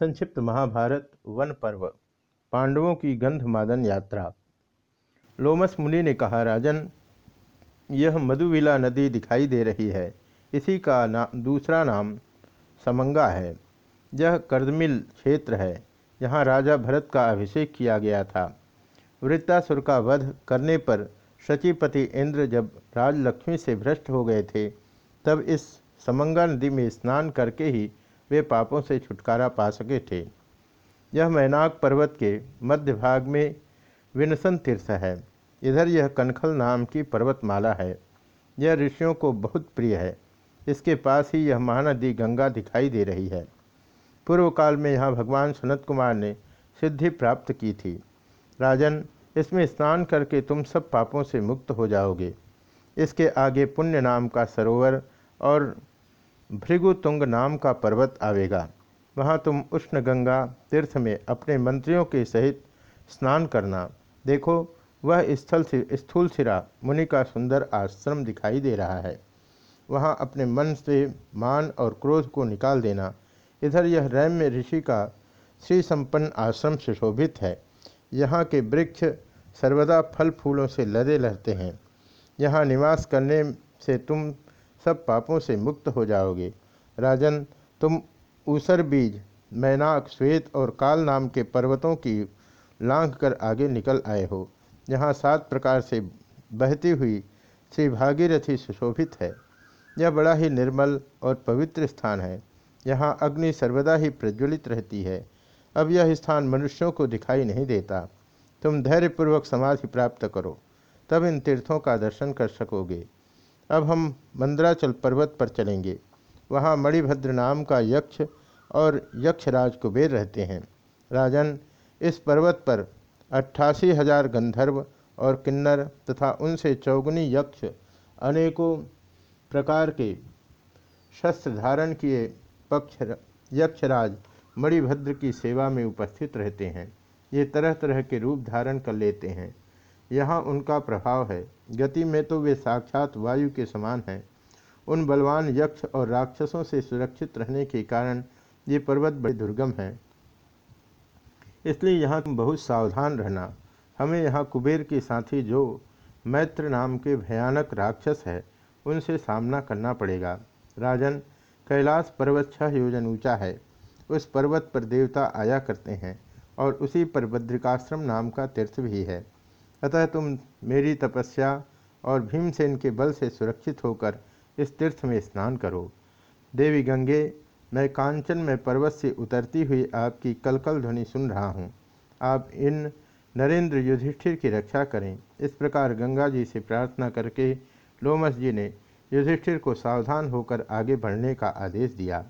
संक्षिप्त महाभारत वन पर्व, पांडवों की गंधमादन यात्रा। लोमस मुनि ने कहा, राजन, यह मधुविला नदी दिखाई दे रही है। इसी का ना, दूसरा नाम समंगा है। यह कर्दमिल क्षेत्र है। यहाँ राजा भरत का अभिषेक किया गया था। वृत्तासुर का वध करने पर शचीपति इंद्र जब राजलक्ष्मी से भ्रष्ट हो गए थे, तब इस समंगा नदी में स्नान करके ही वे पापों से छुटकारा पा सके थे। यह मैनाक पर्वत के मध्य भाग में विनसन तीर्थ है। इधर यह कनखल नाम की पर्वतमाला है। यह ऋषियों को बहुत प्रिय है। इसके पास ही यह महानदी गंगा दिखाई दे रही है। पूर्व काल में यहाँ भगवान सनत कुमार ने सिद्धि प्राप्त की थी। राजन, इसमें स्नान करके तुम सब पापों से मुक्त हो जाओगे। इसके आगे पुण्य नाम का सरोवर और भृगुतुंग नाम का पर्वत आवेगा। वहाँ तुम उष्ण गंगा तीर्थ में अपने मंत्रियों के सहित स्नान करना। देखो, वह स्थल से स्थूल सिरा, मुनि का सुंदर आश्रम दिखाई दे रहा है। वहाँ अपने मन से मान और क्रोध को निकाल देना। इधर यह रैम्य ऋषि का श्री संपन्न आश्रम सुशोभित है। यहाँ के वृक्ष सर्वदा फल फूलों से लदे लहते हैं। यहाँ निवास करने से तुम सब पापों से मुक्त हो जाओगे। राजन, तुम ऊसर बीज, मैनाक, श्वेत और काल नाम के पर्वतों की लांघ कर आगे निकल आए हो। यहाँ सात प्रकार से बहती हुई श्री भागीरथी सुशोभित है। यह बड़ा ही निर्मल और पवित्र स्थान है। यहाँ अग्नि सर्वदा ही प्रज्वलित रहती है। अब यह स्थान मनुष्यों को दिखाई नहीं देता। तुम धैर्यपूर्वक समाधि प्राप्त करो। तब इन तीर्थों का दर्शन कर सकोगे। अब हम मंदराचल पर्वत पर चलेंगे। वहाँ मणिभद्र नाम का यक्ष और यक्षराज कुबेर रहते हैं। राजन, इस पर्वत पर अट्ठासी हज़ार गंधर्व और किन्नर तथा उनसे चौगुनी यक्ष अनेकों प्रकार के शस्त्र धारण किए पक्ष यक्षराज मणिभद्र की सेवा में उपस्थित रहते हैं। ये तरह तरह के रूप धारण कर लेते हैं। यहाँ उनका प्रभाव है। गति में तो वे साक्षात वायु के समान हैं। उन बलवान यक्ष और राक्षसों से सुरक्षित रहने के कारण ये पर्वत बड़े दुर्गम हैं। इसलिए यहाँ तुम बहुत सावधान रहना। हमें यहाँ कुबेर के साथी जो मैत्र नाम के भयानक राक्षस है, उनसे सामना करना पड़ेगा। राजन, कैलाश पर्वत छह योजन ऊँचा है। उस पर्वत पर देवता आया करते हैं और उसी पर बद्रिकाश्रम नाम का तीर्थ भी है। अतः तुम मेरी तपस्या और भीमसेन के बल से सुरक्षित होकर इस तीर्थ में स्नान करो। देवी गंगे, मैं कांचन में पर्वत से उतरती हुई आपकी कलकल ध्वनि सुन रहा हूँ। आप इन नरेंद्र युधिष्ठिर की रक्षा करें। इस प्रकार गंगा जी से प्रार्थना करके लोमस जी ने युधिष्ठिर को सावधान होकर आगे बढ़ने का आदेश दिया।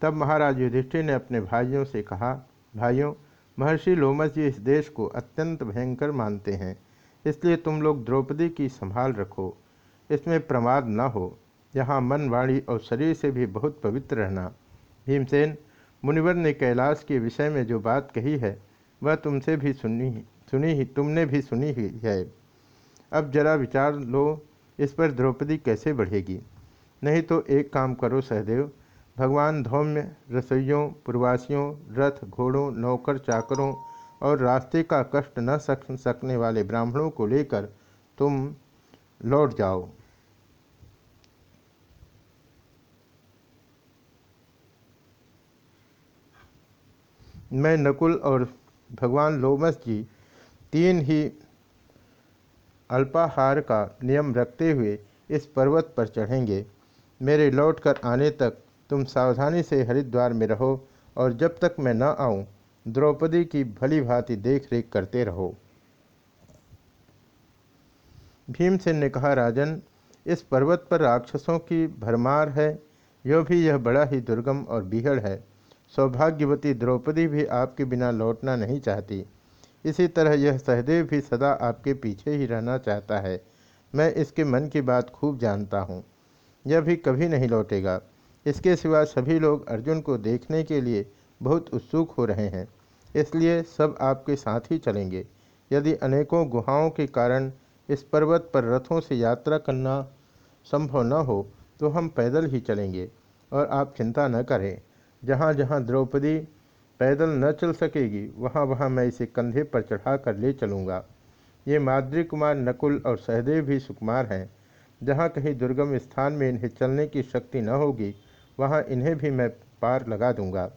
तब महाराज युधिष्ठिर ने अपने भाइयों से कहा, भाइयों महर्षि लोमस जी इस देश को अत्यंत भयंकर मानते हैं, इसलिए तुम लोग द्रौपदी की संभाल रखो। इसमें प्रमाद न हो, यहाँ मन वाणी और शरीर से भी बहुत पवित्र रहना। भीमसेन, मुनिवर ने कैलाश के विषय में जो बात कही है, वह तुमसे भी सुनी सुनी ही, तुमने भी सुनी ही है। अब जरा विचार लो, इस पर द्रौपदी कैसे बढ़ेगी? नहीं तो एक काम करो, सहदेव भगवान धौम्य, रसोइयों, प्रवासियों, रथ, घोड़ों, नौकर, चाकरों और रास्ते का कष्ट न सक, सकने वाले ब्राह्मणों को लेकर तुम लौट जाओ। मैं नकुल और भगवान लोमस जी तीन ही अल्पाहार का नियम रखते हुए इस पर्वत पर चढ़ेंगे। मेरे लौटकर आने तक तुम सावधानी से हरिद्वार में रहो और जब तक मैं न आऊँ, द्रौपदी की भली भांति देख रेख करते रहो। भीमसेन ने कहा, राजन, इस पर्वत पर राक्षसों की भरमार है, यो भी यह बड़ा ही दुर्गम और बिहड़ है। सौभाग्यवती द्रौपदी भी आपके बिना लौटना नहीं चाहती। इसी तरह यह सहदेव भी सदा आपके पीछे ही रहना चाहता है। मैं इसके मन की बात खूब जानता हूँ। यह भी कभी नहीं लौटेगा। इसके सिवा सभी लोग अर्जुन को देखने के लिए बहुत उत्सुक हो रहे हैं। इसलिए सब आपके साथ ही चलेंगे। यदि अनेकों गुहाओं के कारण इस पर्वत पर रथों से यात्रा करना संभव न हो तो हम पैदल ही चलेंगे और आप चिंता न करें। जहाँ जहाँ द्रौपदी पैदल न चल सकेगी, वहाँ वहाँ मैं इसे कंधे पर चढ़ा कर ले चलूँगा। ये माद्री कुमार, नकुल और सहदेव भी सुकुमार हैं। जहाँ कहीं दुर्गम स्थान में इन्हें चलने की शक्ति न होगी वहाँ इन्हें भी मैं पार लगा दूँगा।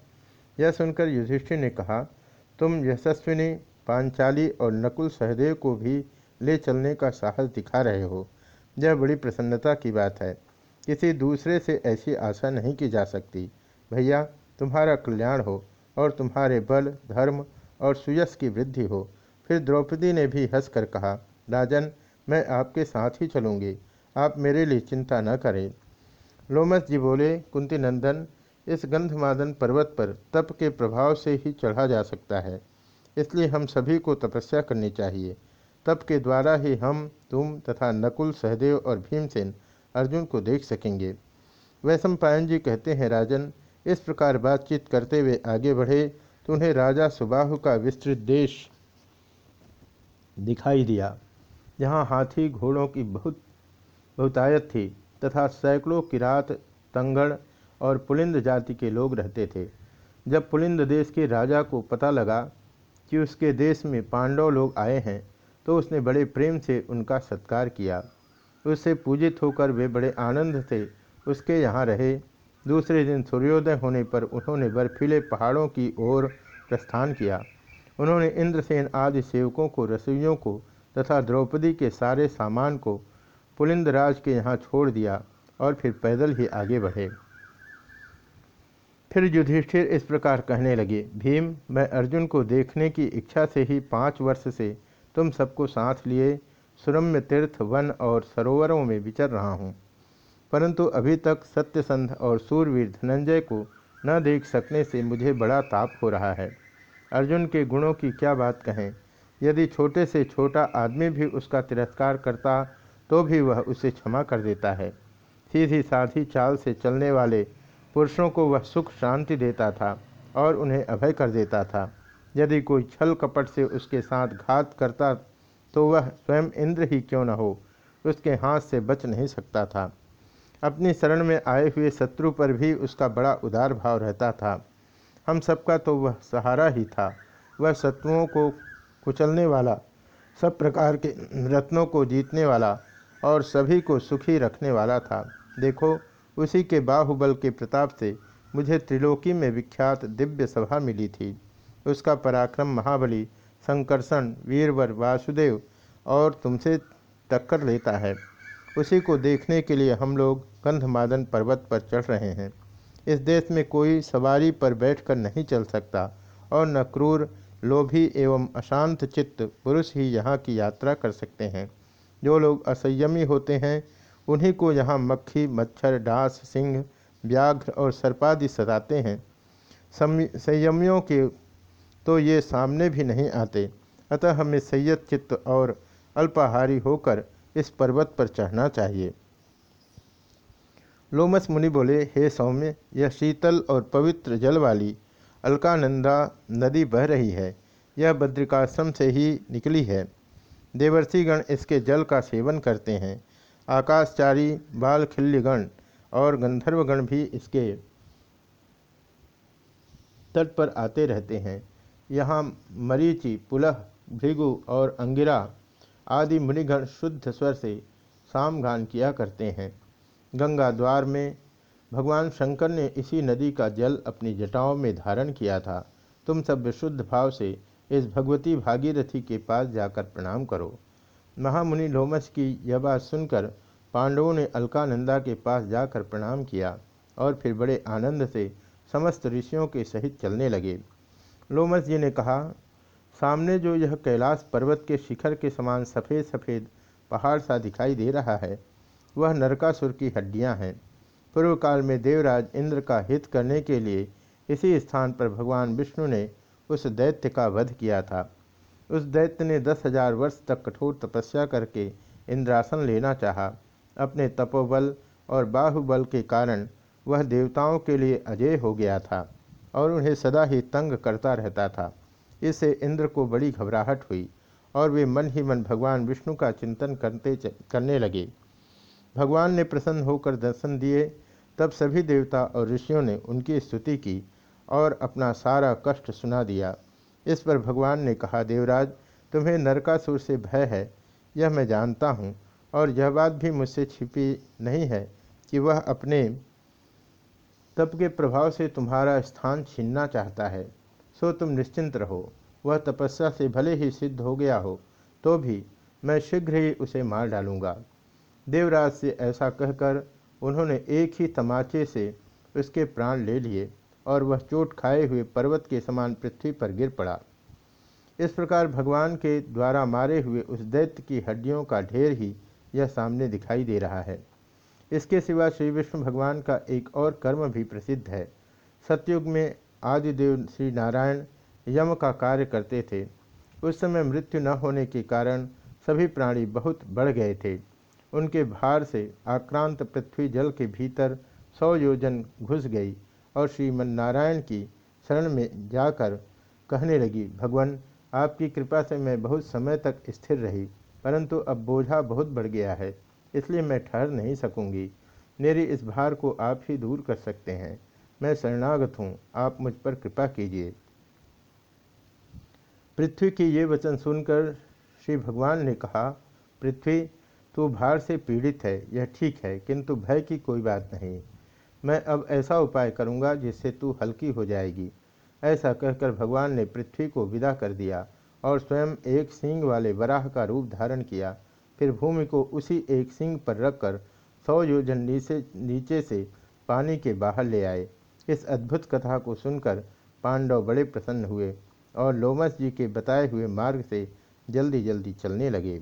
यह सुनकर युधिष्ठिर ने कहा, तुम यशस्विनी, पांचाली और नकुल सहदेव को भी ले चलने का साहस दिखा रहे हो। यह बड़ी प्रसन्नता की बात है। किसी दूसरे से ऐसी आशा नहीं की जा सकती। भैया, तुम्हारा कल्याण हो और तुम्हारे बल, धर्म और सुयस की वृद्धि हो। फिर द्रौपदी ने भी हंसकर कहा, राजन, मैं आपके साथ ही चलूँगी। आप मेरे लिए चिंता न करें। लोमस जी बोले, कुंती नंदन, इस गंधमादन पर्वत पर तप के प्रभाव से ही चढ़ा जा सकता है। इसलिए हम सभी को तपस्या करनी चाहिए। तप के द्वारा ही हम, तुम तथा नकुल, सहदेव और भीमसेन अर्जुन को देख सकेंगे। वैश्व पायन जी कहते हैं, राजन, इस प्रकार बातचीत करते हुए आगे बढ़े तो उन्हें राजा सुबाहु का विस्तृत देश दिखाई दिया, जहाँ हाथी घोड़ों की बहुत बहुतायत थी। तथा सैकड़ों किरात, तंगड़ और पुलिंद जाति के लोग रहते थे। जब पुलिंद देश के राजा को पता लगा कि उसके देश में पांडव लोग आए हैं तो उसने बड़े प्रेम से उनका सत्कार किया। उससे पूजित होकर वे बड़े आनंद से उसके यहाँ रहे। दूसरे दिन सूर्योदय होने पर उन्होंने बर्फीले पहाड़ों की ओर प्रस्थान किया। उन्होंने इंद्रसेन आदि सेवकों को, रसोइयों को तथा द्रौपदी के सारे सामान को पुलिंदराज के यहाँ छोड़ दिया और फिर पैदल ही आगे बढ़े। फिर युधिष्ठिर इस प्रकार कहने लगे, भीम, मैं अर्जुन को देखने की इच्छा से ही पाँच वर्ष से तुम सबको साथ लिए सुरम्य तीर्थ, वन और सरोवरों में विचर रहा हूँ। परंतु अभी तक सत्यसंध और सूरवीर धनंजय को न देख सकने से मुझे बड़ा ताप हो रहा है। अर्जुन के गुणों की क्या बात कहें? यदि छोटे से छोटा आदमी भी उसका तिरस्कार करता तो भी वह उसे क्षमा कर देता है। सीधी साधी चाल से चलने वाले पुरुषों को वह सुख शांति देता था और उन्हें अभय कर देता था। यदि कोई छल कपट से उसके साथ घात करता तो वह स्वयं इंद्र ही क्यों न हो? उसके हाथ से बच नहीं सकता था। अपनी शरण में आए हुए शत्रु पर भी उसका बड़ा उदार भाव रहता था। हम सबका तो वह सहारा ही था। वह शत्रुओं को कुचलने वाला, सब प्रकार के रत्नों को जीतने वाला और सभी को सुखी रखने वाला था। देखो, उसी के बाहुबल के प्रताप से मुझे त्रिलोकी में विख्यात दिव्य सभा मिली थी। उसका पराक्रम महाबली, संकर्षण, वीरवर, वासुदेव और तुमसे टक्कर लेता है। उसी को देखने के लिए हम लोग गंधमादन पर्वत पर चढ़ रहे हैं। इस देश में कोई सवारी पर बैठकर नहीं चल सकता और न क्रूर, लोभी एवं अशांत चित्त पुरुष ही यहाँ की यात्रा कर सकते हैं। जो लोग असंयमी होते हैं, उन्हीं को यहाँ मक्खी, मच्छर, डांस, सिंह, व्याघ्र और सर्पादि सताते हैं। संयमियों के तो ये सामने भी नहीं आते। अतः हमें संयत चित्त और अल्पाहारी होकर इस पर्वत पर चढ़ना चाहिए। लोमस मुनि बोले, हे सौम्य, यह शीतल और पवित्र जल वाली अलकानंदा नदी बह रही है। यह बद्रिकाश्रम से ही निकली है। देवर्षिगण इसके जल का सेवन करते हैं। आकाशचारी बालखिल्यगण और गंधर्वगण भी इसके तट पर आते रहते हैं। यहाँ मरीचि, पुलह, भृगु और अंगिरा आदि मुनिगण शुद्ध स्वर से सामगान किया करते हैं। गंगा द्वार में भगवान शंकर ने इसी नदी का जल अपनी जटाओं में धारण किया था। तुम सब विशुद्ध भाव से इस भगवती भागीरथी के पास जाकर प्रणाम करो। महामुनि लोमस की यह बात सुनकर पांडवों ने अलकानंदा के पास जाकर प्रणाम किया और फिर बड़े आनंद से समस्त ऋषियों के सहित चलने लगे। लोमस जी ने कहा, सामने जो यह कैलाश पर्वत के शिखर के समान सफ़ेद सफ़ेद पहाड़ सा दिखाई दे रहा है, वह नरकासुर की हड्डियाँ हैं। पूर्व काल में देवराज इंद्र का हित करने के लिए इसी स्थान पर भगवान विष्णु ने उस दैत्य का वध किया था। उस दैत्य ने दस हज़ार वर्ष तक कठोर तपस्या करके इंद्रासन लेना चाहा। अपने तपोबल और बाहुबल के कारण वह देवताओं के लिए अजय हो गया था और उन्हें सदा ही तंग करता रहता था। इससे इंद्र को बड़ी घबराहट हुई और वे मन ही मन भगवान विष्णु का चिंतन करते करने लगे। भगवान ने प्रसन्न होकर दर्शन दिए। तब सभी देवता और ऋषियों ने उनकी स्तुति की और अपना सारा कष्ट सुना दिया। इस पर भगवान ने कहा, देवराज, तुम्हें नरकासुर से भय है, यह मैं जानता हूँ, और यह बात भी मुझसे छिपी नहीं है कि वह अपने तप के प्रभाव से तुम्हारा स्थान छीनना चाहता है। सो तुम निश्चिंत रहो, वह तपस्या से भले ही सिद्ध हो गया हो तो भी मैं शीघ्र ही उसे मार डालूँगा। देवराज से ऐसा कहकर उन्होंने एक ही तमाचे से उसके प्राण ले लिए। और वह चोट खाए हुए पर्वत के समान पृथ्वी पर गिर पड़ा। इस प्रकार भगवान के द्वारा मारे हुए उस दैत्य की हड्डियों का ढेर ही यह सामने दिखाई दे रहा है। इसके सिवा श्री विष्णु भगवान का एक और कर्म भी प्रसिद्ध है। सतयुग में आदिदेव श्री नारायण यम का कार्य करते थे। उस समय मृत्यु न होने के कारण सभी प्राणी बहुत बढ़ गए थे। उनके भार से आक्रांत पृथ्वी जल के भीतर सौ योजन घुस गई। और श्रीमन नारायण की शरण में जाकर कहने लगी, भगवान, आपकी कृपा से मैं बहुत समय तक स्थिर रही, परंतु अब बोझा बहुत बढ़ गया है, इसलिए मैं ठहर नहीं सकूँगी। मेरी इस भार को आप ही दूर कर सकते हैं। मैं शरणागत हूँ, आप मुझ पर कृपा कीजिए। पृथ्वी के ये वचन सुनकर श्री भगवान ने कहा, पृथ्वी, तू भार से पीड़ित है, यह ठीक है, किंतु भय की कोई बात नहीं। मैं अब ऐसा उपाय करूँगा जिससे तू हल्की हो जाएगी। ऐसा कहकर भगवान ने पृथ्वी को विदा कर दिया और स्वयं एक सिंह वाले वराह का रूप धारण किया। फिर भूमि को उसी एक सिंह पर रखकर सौ योजन नीचे नीचे से पानी के बाहर ले आए। इस अद्भुत कथा को सुनकर पांडव बड़े प्रसन्न हुए और लोमस जी के बताए हुए मार्ग से जल्दी जल्दी चलने लगे।